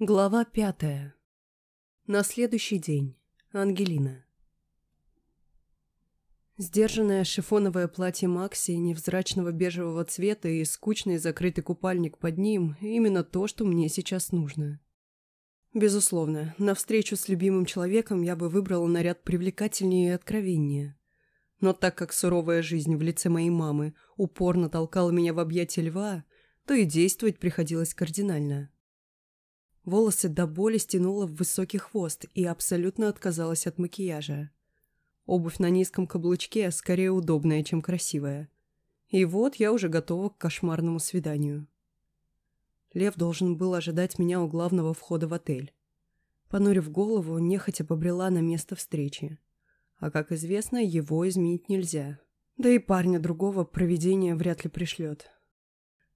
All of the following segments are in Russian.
Глава пятая. На следующий день. Ангелина. Сдержанное шифоновое платье Макси невзрачного бежевого цвета и скучный закрытый купальник под ним – именно то, что мне сейчас нужно. Безусловно, на встречу с любимым человеком я бы выбрала наряд привлекательнее и откровеннее. Но так как суровая жизнь в лице моей мамы упорно толкала меня в объятия льва, то и действовать приходилось кардинально – Волосы до боли стянула в высокий хвост и абсолютно отказалась от макияжа. Обувь на низком каблучке скорее удобная, чем красивая. И вот я уже готова к кошмарному свиданию. Лев должен был ожидать меня у главного входа в отель. Понурив голову, нехотя побрела на место встречи. А, как известно, его изменить нельзя. Да и парня другого проведение вряд ли пришлет.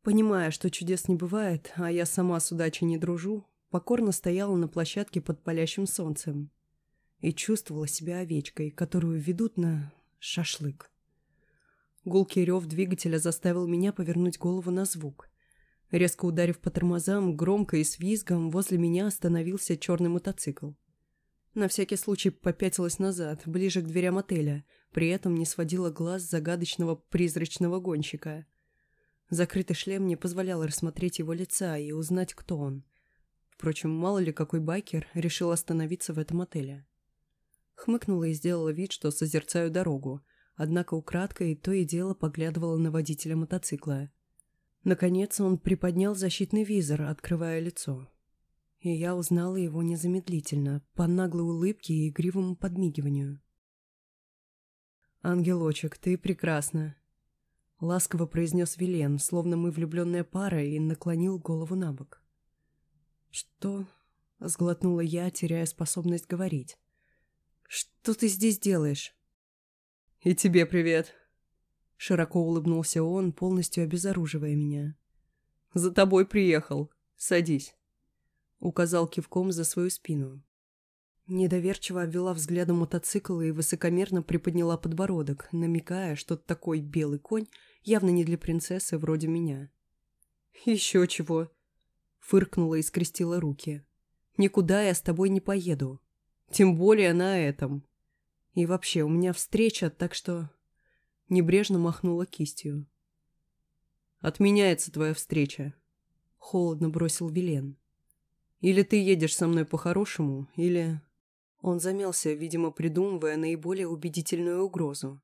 Понимая, что чудес не бывает, а я сама с удачей не дружу, покорно стояла на площадке под палящим солнцем и чувствовала себя овечкой, которую ведут на шашлык. Гулкий рев двигателя заставил меня повернуть голову на звук. Резко ударив по тормозам, громко и с визгом возле меня остановился черный мотоцикл. На всякий случай попятилась назад, ближе к дверям отеля, при этом не сводила глаз загадочного призрачного гонщика. Закрытый шлем не позволял рассмотреть его лица и узнать, кто он. Впрочем, мало ли какой байкер решил остановиться в этом отеле. Хмыкнула и сделала вид, что созерцаю дорогу, однако украдкой то и дело поглядывала на водителя мотоцикла. Наконец он приподнял защитный визор, открывая лицо. И я узнала его незамедлительно, по наглой улыбке и игривому подмигиванию. «Ангелочек, ты прекрасна!» Ласково произнес Вилен, словно мы влюбленная пара, и наклонил голову на бок. «Что?» — сглотнула я, теряя способность говорить. «Что ты здесь делаешь?» «И тебе привет!» Широко улыбнулся он, полностью обезоруживая меня. «За тобой приехал. Садись!» Указал кивком за свою спину. Недоверчиво обвела взглядом мотоцикл и высокомерно приподняла подбородок, намекая, что такой белый конь явно не для принцессы вроде меня. «Еще чего!» Фыркнула и скрестила руки. «Никуда я с тобой не поеду. Тем более на этом. И вообще, у меня встреча, так что...» Небрежно махнула кистью. «Отменяется твоя встреча», — холодно бросил Вилен. «Или ты едешь со мной по-хорошему, или...» Он замялся, видимо, придумывая наиболее убедительную угрозу.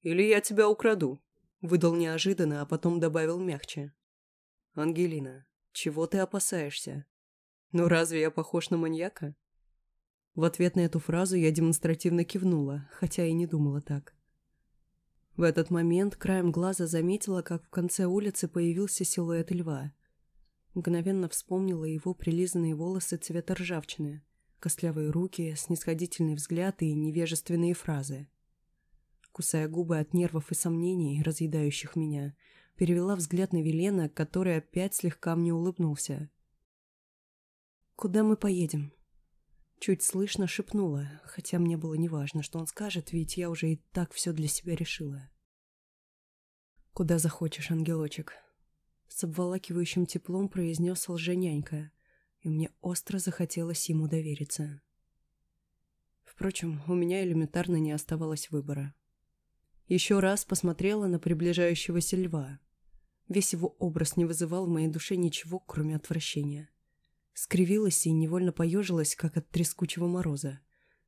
«Или я тебя украду», — выдал неожиданно, а потом добавил мягче. «Ангелина, чего ты опасаешься? Ну разве я похож на маньяка? В ответ на эту фразу я демонстративно кивнула, хотя и не думала так. В этот момент краем глаза заметила, как в конце улицы появился силуэт льва. Мгновенно вспомнила его прилизанные волосы цвета ржавчины, костлявые руки, снисходительный взгляд и невежественные фразы. Кусая губы от нервов и сомнений, разъедающих меня, перевела взгляд на Велена, который опять слегка мне улыбнулся. «Куда мы поедем?» Чуть слышно шепнула, хотя мне было неважно, что он скажет, ведь я уже и так все для себя решила. «Куда захочешь, ангелочек?» С обволакивающим теплом произнес лженянька, и мне остро захотелось ему довериться. Впрочем, у меня элементарно не оставалось выбора. Еще раз посмотрела на приближающегося льва. Весь его образ не вызывал в моей душе ничего, кроме отвращения. Скривилась и невольно поежилась, как от трескучего мороза,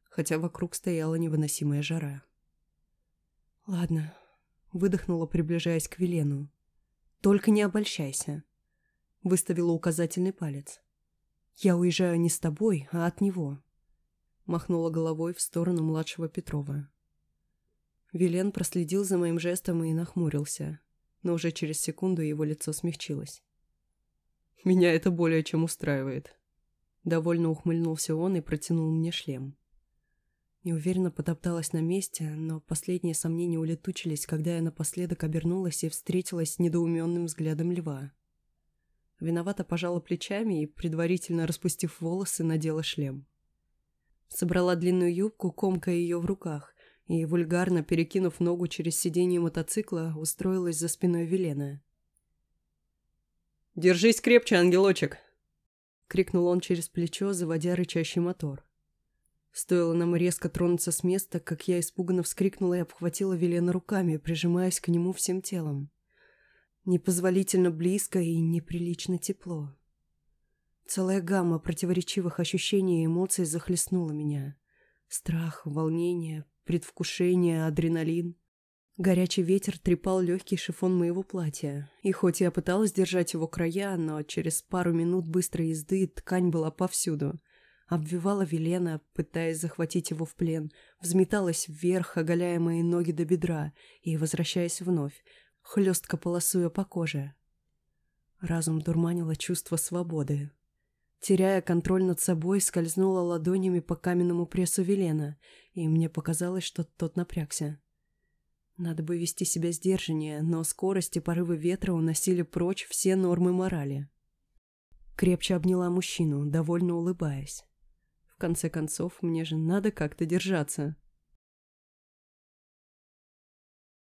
хотя вокруг стояла невыносимая жара. «Ладно», — выдохнула, приближаясь к Велену. «Только не обольщайся», — выставила указательный палец. «Я уезжаю не с тобой, а от него», — махнула головой в сторону младшего Петрова. Вилен проследил за моим жестом и нахмурился но уже через секунду его лицо смягчилось. «Меня это более чем устраивает». Довольно ухмыльнулся он и протянул мне шлем. Неуверенно потопталась на месте, но последние сомнения улетучились, когда я напоследок обернулась и встретилась с недоуменным взглядом льва. Виновато пожала плечами и, предварительно распустив волосы, надела шлем. Собрала длинную юбку, комкая ее в руках, и, вульгарно перекинув ногу через сиденье мотоцикла, устроилась за спиной Велена. «Держись крепче, ангелочек!» крикнул он через плечо, заводя рычащий мотор. Стоило нам резко тронуться с места, как я испуганно вскрикнула и обхватила Велена руками, прижимаясь к нему всем телом. Непозволительно близко и неприлично тепло. Целая гамма противоречивых ощущений и эмоций захлестнула меня. Страх, волнение, предвкушение, адреналин. Горячий ветер трепал легкий шифон моего платья, и хоть я пыталась держать его края, но через пару минут быстрой езды ткань была повсюду — обвивала Велена, пытаясь захватить его в плен, взметалась вверх, оголяя мои ноги до бедра, и, возвращаясь вновь, хлестко полосуя по коже. Разум дурманило чувство свободы. Теряя контроль над собой, скользнула ладонями по каменному прессу Велена, и мне показалось, что тот напрягся. Надо бы вести себя сдержаннее, но скорость и порывы ветра уносили прочь все нормы морали. Крепче обняла мужчину, довольно улыбаясь. В конце концов, мне же надо как-то держаться.